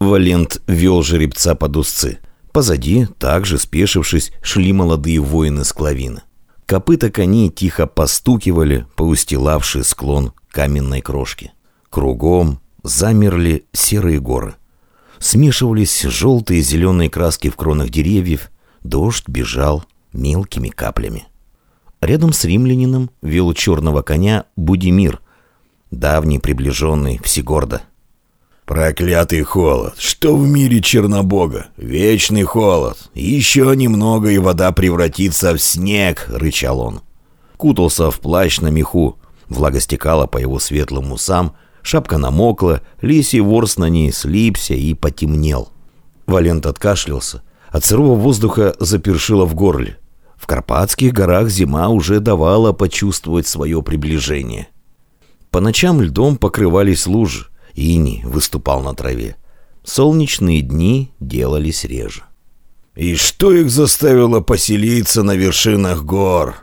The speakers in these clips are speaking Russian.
Валент вел жеребца под узцы. Позади, также спешившись, шли молодые воины с клавина. Копыта коней тихо постукивали по устилавший склон каменной крошки. Кругом замерли серые горы. Смешивались желтые и зеленые краски в кронах деревьев, дождь бежал мелкими каплями. Рядом с римлянином вел черного коня Будимир, давний приближенный Всегорда. «Проклятый холод! Что в мире Чернобога? Вечный холод! Еще немного, и вода превратится в снег!» — рычал он. Кутался в плащ на меху, влага стекала по его светлым усам, шапка намокла, лисий ворс на ней слипся и потемнел. Валент откашлялся. От сырого воздуха запершило в горле. В Карпатских горах зима уже давала почувствовать свое приближение. По ночам льдом покрывались лужи. Ини выступал на траве. Солнечные дни делались реже. «И что их заставило поселиться на вершинах гор?»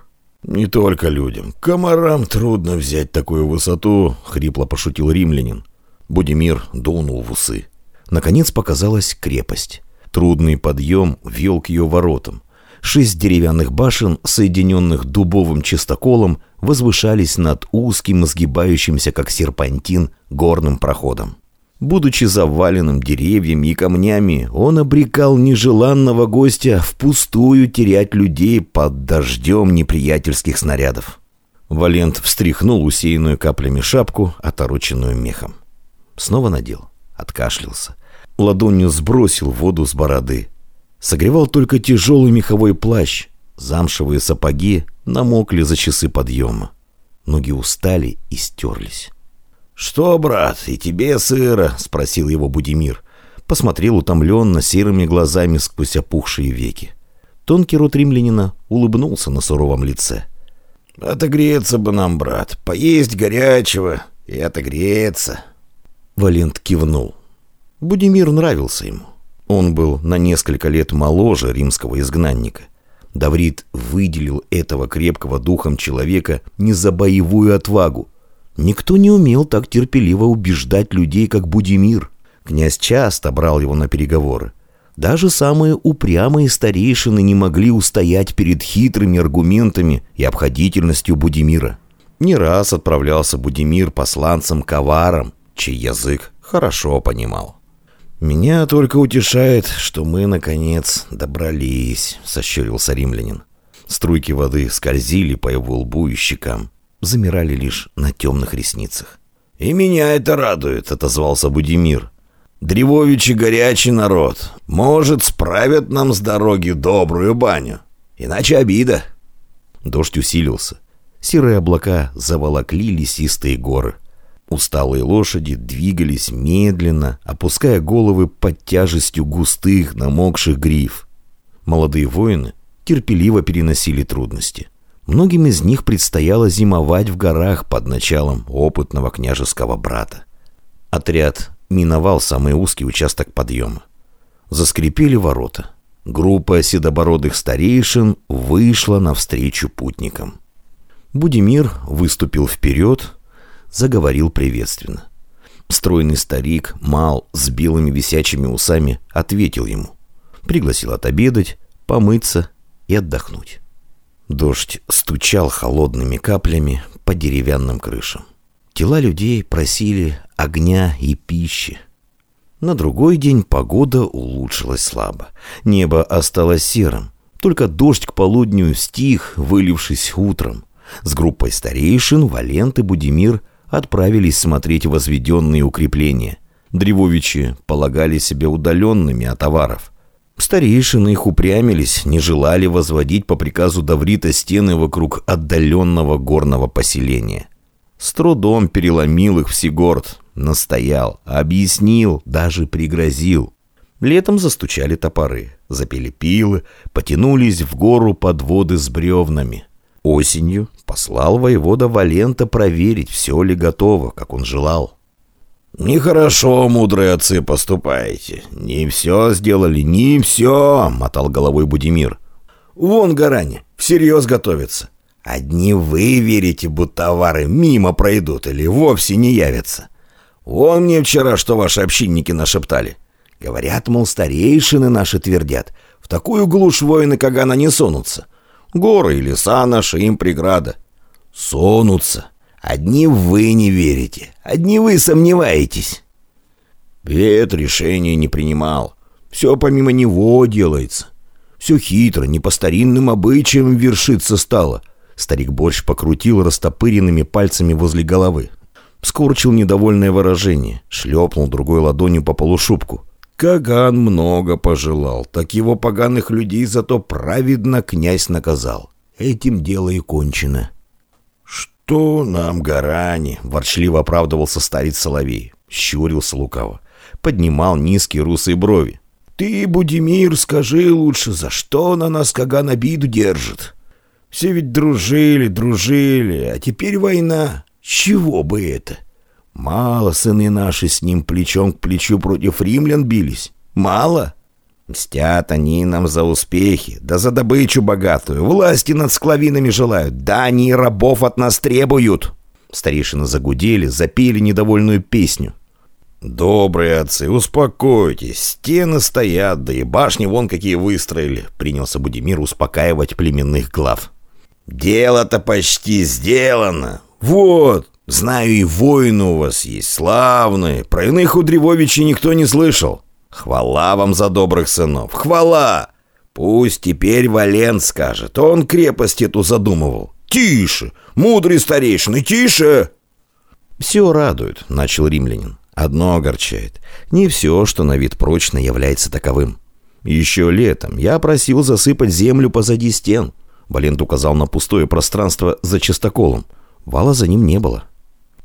«Не только людям. Комарам трудно взять такую высоту», — хрипло пошутил римлянин. Будимир дунул в усы. Наконец показалась крепость. Трудный подъем вел к ее воротам. Шесть деревянных башен, соединенных дубовым чистоколом, возвышались над узким, сгибающимся, как серпантин, горным проходом. Будучи заваленным деревьями и камнями, он обрекал нежеланного гостя впустую терять людей под дождем неприятельских снарядов. Валент встряхнул усеянную каплями шапку, отороченную мехом. Снова надел, откашлялся. Ладонью сбросил воду с бороды. Согревал только тяжелый меховой плащ. Замшевые сапоги намокли за часы подъема. Ноги устали и стерлись. «Что, брат, и тебе сыро?» — спросил его Будимир. Посмотрел утомленно серыми глазами сквозь опухшие веки. Тонкий рот римлянина улыбнулся на суровом лице. «Отогреться бы нам, брат, поесть горячего и отогреться». Валент кивнул. Будимир нравился ему. Он был на несколько лет моложе римского изгнанника. Даврит выделил этого крепкого духом человека не за боевую отвагу. Никто не умел так терпеливо убеждать людей, как Будимир. Князь часто брал его на переговоры. Даже самые упрямые старейшины не могли устоять перед хитрыми аргументами и обходительностью Будимира. Не раз отправлялся Будимир посланцем-коваром, чей язык хорошо понимал. «Меня только утешает, что мы, наконец, добрались», — сощурился римлянин. Струйки воды скользили по его лбу и щекам, замирали лишь на темных ресницах. «И меня это радует», — отозвался Будимир. «Древовичи горячий народ. Может, справят нам с дороги добрую баню. Иначе обида». Дождь усилился. Серые облака заволокли лесистые горы. Усталые лошади двигались медленно, опуская головы под тяжестью густых, намокших гриф. Молодые воины терпеливо переносили трудности. Многим из них предстояло зимовать в горах под началом опытного княжеского брата. Отряд миновал самый узкий участок подъема. Заскрипели ворота. Группа седобородых старейшин вышла навстречу путникам. Будимир выступил вперед, заговорил приветственно. Стройный старик, мал, с белыми висячими усами, ответил ему. Пригласил отобедать, помыться и отдохнуть. Дождь стучал холодными каплями по деревянным крышам. Тела людей просили огня и пищи. На другой день погода улучшилась слабо. Небо осталось серым. Только дождь к полудню стих, вылившись утром. С группой старейшин Валент и Будимир отправились смотреть возведенные укрепления. Древовичи полагали себя удаленными от товаров. Старейшины их упрямились, не желали возводить по приказу Даврита стены вокруг отдаленного горного поселения. С трудом переломил их Всегорд, настоял, объяснил, даже пригрозил. Летом застучали топоры, запели пилы, потянулись в гору подводы с бревнами. Осенью послал воевода Валента проверить, все ли готово, как он желал. «Нехорошо, мудрые отцы, поступаете. Не все сделали, не все», — мотал головой Будимир. «Вон Гарани, всерьез готовится. Одни вы верите, будто товары мимо пройдут или вовсе не явятся. Вон мне вчера, что ваши общинники нашептали. Говорят, мол, старейшины наши твердят. В такую глушь воины Кагана не сунутся. Горы и леса наши им преграда. Сунутся. Одни вы не верите, одни вы сомневаетесь. Вет решения не принимал. Все помимо него делается. Все хитро, не по старинным обычаям вершиться стало. Старик борщ покрутил растопыренными пальцами возле головы. Скорчил недовольное выражение, шлепнул другой ладонью по полушубку. Каган много пожелал, так его поганых людей зато праведно князь наказал. Этим дело и кончено. «Что нам, горани?» — ворчливо оправдывался старец Соловей. Щурился лукаво. Поднимал низкие русые брови. «Ты, Будимир, скажи лучше, за что на нас Каган обиду держит? Все ведь дружили, дружили, а теперь война. Чего бы это?» Мало сыны наши с ним плечом к плечу против римлян бились. Мало. Мстят они нам за успехи, да за добычу богатую. Власти над склавинами желают, да они рабов от нас требуют. Старейшины загудели, запели недовольную песню. «Добрые отцы, успокойтесь, стены стоят, да и башни вон какие выстроили», — принялся Будимир успокаивать племенных глав. «Дело-то почти сделано. Вот, Знаю, и воины у вас есть, славные. Про иных у Древовичей никто не слышал. Хвала вам за добрых сынов, хвала! Пусть теперь Валент скажет, он крепость эту задумывал. Тише, мудрый старейшины, тише!» «Все радует», — начал римлянин. «Одно огорчает. Не все, что на вид прочно, является таковым. Еще летом я просил засыпать землю позади стен». Валент указал на пустое пространство за чистоколом. Вала за ним не было.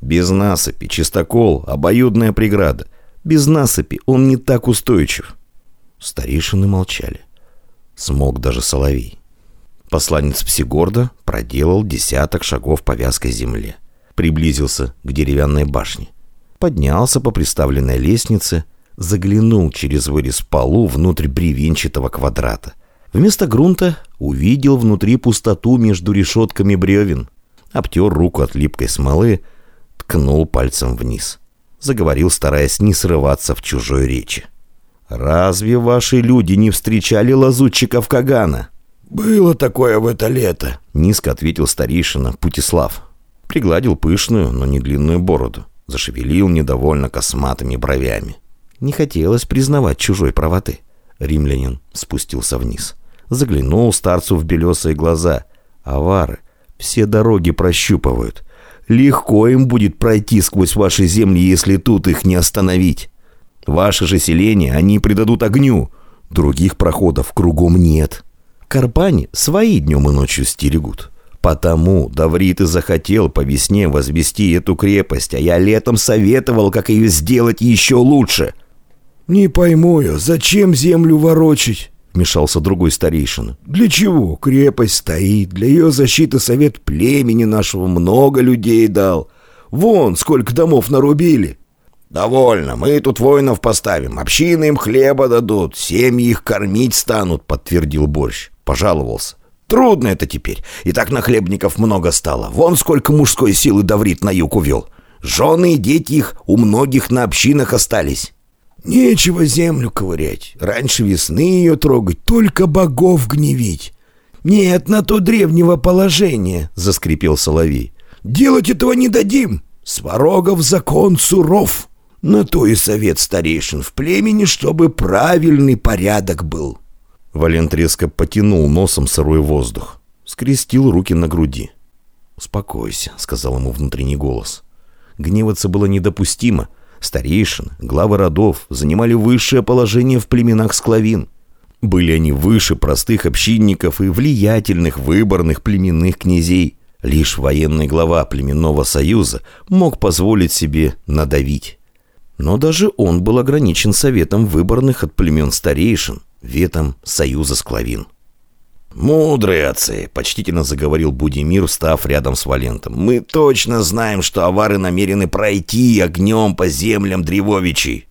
Без насыпи, чистокол, обоюдная преграда. Без насыпи он не так устойчив. Старейшины молчали. Смог даже соловей. Посланец Псигорда проделал десяток шагов по вязкой земле. Приблизился к деревянной башне. Поднялся по приставленной лестнице, заглянул через вырез полу внутрь бревенчатого квадрата. Вместо грунта увидел внутри пустоту между решетками бревен. Обтер руку от липкой смолы, ткнул пальцем вниз. Заговорил, стараясь не срываться в чужой речи. «Разве ваши люди не встречали лазутчиков Кагана?» «Было такое в это лето», — низко ответил старейшина Путислав. Пригладил пышную, но не длинную бороду. Зашевелил недовольно косматыми бровями. Не хотелось признавать чужой правоты. Римлянин спустился вниз. Заглянул старцу в белесые глаза. Авары все дороги прощупывают. Легко им будет пройти сквозь ваши земли, если тут их не остановить. Ваше же селение они придадут огню. Других проходов кругом нет. Карпани свои днем и ночью стерегут. Потому Даврит и захотел по весне возвести эту крепость, а я летом советовал, как ее сделать еще лучше. «Не пойму я, зачем землю ворочить?» — вмешался другой старейшина. «Для чего? Крепость стоит. Для ее защиты совет племени нашего много людей дал. Вон, сколько домов нарубили». «Довольно. Мы тут воинов поставим. Общины им хлеба дадут. Семьи их кормить станут», — подтвердил Борщ. Пожаловался. «Трудно это теперь. И так нахлебников много стало. Вон сколько мужской силы Даврит на юг увел. Жены и дети их у многих на общинах остались». Нечего землю ковырять, раньше весны ее трогать, только богов гневить. Нет на то древнего положения, — заскрипел Соловей. Делать этого не дадим, Сварогов закон суров. На то и совет старейшин в племени, чтобы правильный порядок был. Валент резко потянул носом сырой воздух, скрестил руки на груди. «Успокойся», — сказал ему внутренний голос. Гневаться было недопустимо — Старейшин, главы родов занимали высшее положение в племенах склавин. Были они выше простых общинников и влиятельных выборных племенных князей. Лишь военный глава племенного союза мог позволить себе надавить. Но даже он был ограничен советом выборных от племен старейшин, ветом союза склавин. «Мудрые отцы!» — почтительно заговорил Будимир, став рядом с Валентом. «Мы точно знаем, что авары намерены пройти огнем по землям Древовичей.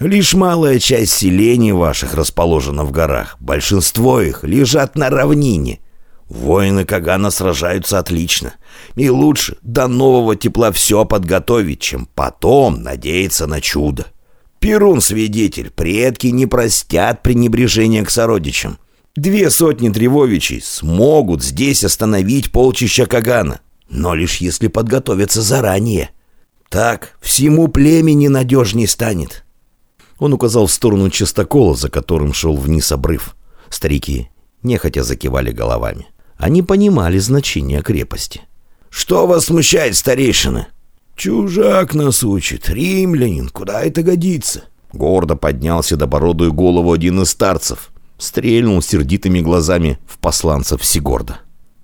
Лишь малая часть селений ваших расположена в горах. Большинство их лежат на равнине. Воины Кагана сражаются отлично. И лучше до нового тепла все подготовить, чем потом надеяться на чудо. Перун свидетель, предки не простят пренебрежения к сородичам. Две сотни древовичей смогут здесь остановить полчища Кагана, но лишь если подготовятся заранее. Так всему племени надежней станет. Он указал в сторону частокола, за которым шел вниз обрыв. Старики нехотя закивали головами. Они понимали значение крепости. «Что вас смущает, старейшина?» «Чужак нас учит, римлянин, куда это годится?» Гордо поднялся седобородую голову один из старцев. Стрельнул сердитыми глазами в посланцев Сигорда.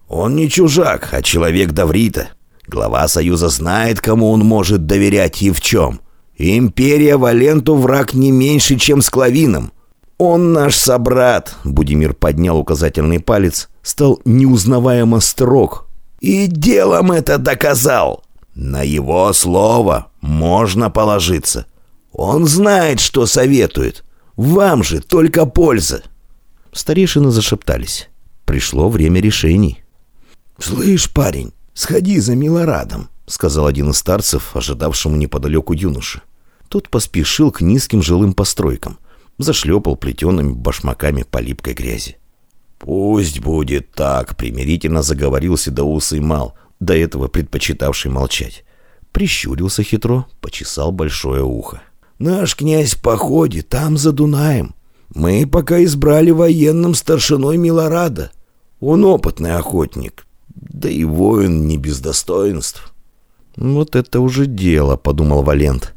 «Он не чужак, а человек Даврита. Глава Союза знает, кому он может доверять и в чем. Империя Валенту враг не меньше, чем с Клавином. Он наш собрат!» Будимир поднял указательный палец, стал неузнаваемо строг. «И делом это доказал!» На его слово можно положиться. Он знает, что советует. Вам же только польза. Старейшины зашептались. Пришло время решений. «Слышь, парень, сходи за Милорадом», — сказал один из старцев, ожидавшему неподалеку юноши. Тот поспешил к низким жилым постройкам, зашлепал плетеными башмаками по липкой грязи. «Пусть будет так», — примирительно заговорил седоусый Мал, до этого предпочитавший молчать. Прищурился хитро, почесал большое ухо. «Наш князь в там за Дунаем. Мы пока избрали военным старшиной Милорада. Он опытный охотник, да и воин не без достоинств». «Вот это уже дело», — подумал Валент.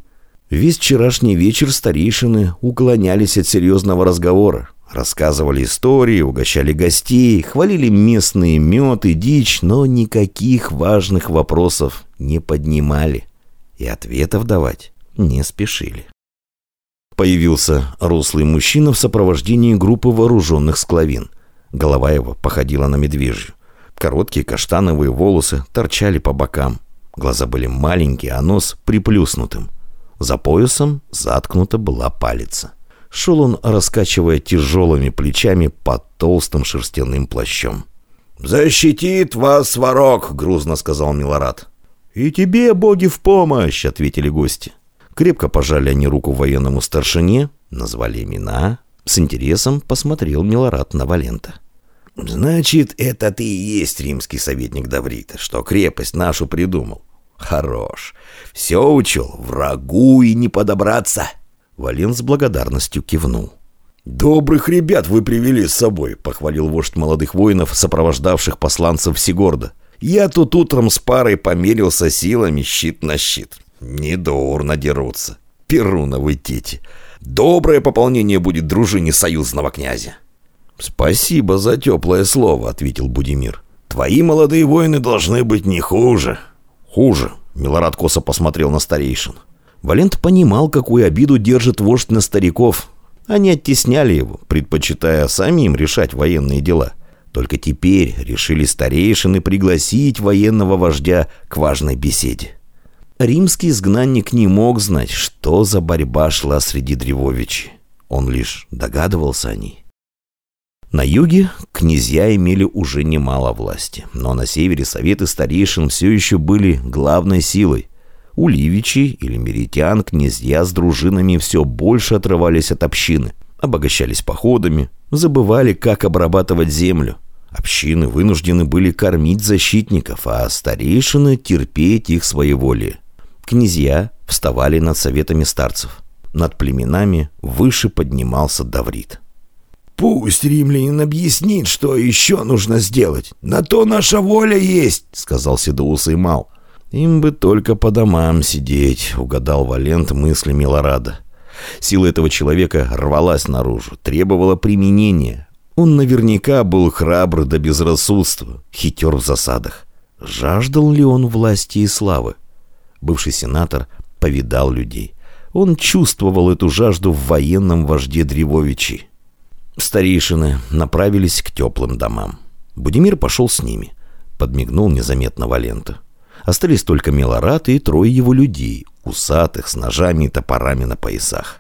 Весь вчерашний вечер старейшины уклонялись от серьезного разговора. Рассказывали истории, угощали гостей, хвалили местные мед и дичь, но никаких важных вопросов не поднимали. И ответов давать не спешили. Появился рослый мужчина в сопровождении группы вооруженных склавин. Голова его походила на медвежью. Короткие каштановые волосы торчали по бокам. Глаза были маленькие, а нос приплюснутым. За поясом заткнута была палица. Шел он, раскачивая тяжелыми плечами под толстым шерстяным плащом. «Защитит вас сварог!» — грузно сказал Милорад. «И тебе, боги, в помощь!» — ответили гости. Крепко пожали они руку военному старшине, назвали имена. С интересом посмотрел Милорад на Валента. «Значит, это ты и есть римский советник Даврита, что крепость нашу придумал. Хорош. Все учел, врагу и не подобраться». Вален с благодарностью кивнул. «Добрых ребят вы привели с собой», — похвалил вождь молодых воинов, сопровождавших посланцев Сигорда. «Я тут утром с парой померился силами щит на щит. Недурно дерутся. Перуновы дети. Доброе пополнение будет дружине союзного князя». «Спасибо за теплое слово», — ответил Будимир. «Твои молодые воины должны быть не хуже». «Хуже», — Милорад косо посмотрел на старейшин. Валент понимал, какую обиду держит вождь на стариков. Они оттесняли его, предпочитая самим решать военные дела. Только теперь решили старейшины пригласить военного вождя к важной беседе. Римский изгнанник не мог знать, что за борьба шла среди древовичей. Он лишь догадывался о ней. На юге князья имели уже немало власти, но на севере советы старейшин все еще были главной силой. У Ливичей или Меритян князья с дружинами все больше отрывались от общины, обогащались походами, забывали, как обрабатывать землю. Общины вынуждены были кормить защитников, а старейшины терпеть их своеволие. Князья вставали над советами старцев. Над племенами выше поднимался Даврит. «Пусть римлянин объяснит, что еще нужно сделать. На то наша воля есть», — сказал Седоусый Мал. «Им бы только по домам сидеть», — угадал Валент мысли Милорада. Сила этого человека рвалась наружу, требовала применения. Он наверняка был храбр до безрассудства, хитер в засадах. Жаждал ли он власти и славы? Бывший сенатор повидал людей. Он чувствовал эту жажду в военном вожде Древовичи. Старейшины направились к теплым домам. Будимир пошел с ними. Подмигнул незаметно Валента. Остались только Милорат и трое его людей, усатых, с ножами и топорами на поясах.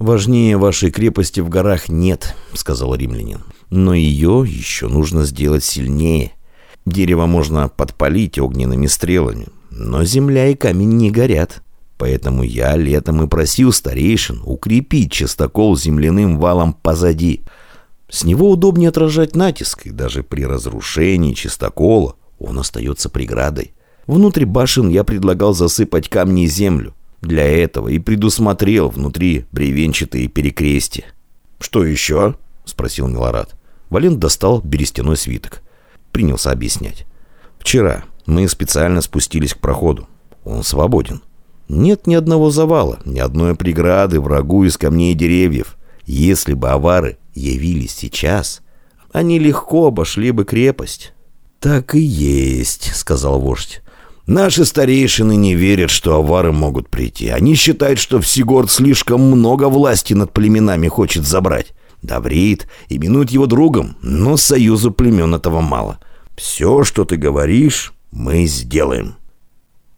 «Важнее вашей крепости в горах нет», — сказал римлянин. «Но ее еще нужно сделать сильнее. Дерево можно подпалить огненными стрелами, но земля и камень не горят. Поэтому я летом и просил старейшин укрепить частокол земляным валом позади. С него удобнее отражать натиск, и даже при разрушении частокола он остается преградой. Внутри башен я предлагал засыпать камни и землю. Для этого и предусмотрел внутри бревенчатые перекрестия. «Что еще?» — спросил Милорад. Валент достал берестяной свиток. Принялся объяснять. «Вчера мы специально спустились к проходу. Он свободен. Нет ни одного завала, ни одной преграды врагу из камней и деревьев. Если бы авары явились сейчас, они легко обошли бы крепость». «Так и есть», — сказал вождь. Наши старейшины не верят, что авары могут прийти. Они считают, что Всегорд слишком много власти над племенами хочет забрать. Даврит именует его другом, но союзу племен этого мало. Все, что ты говоришь, мы сделаем.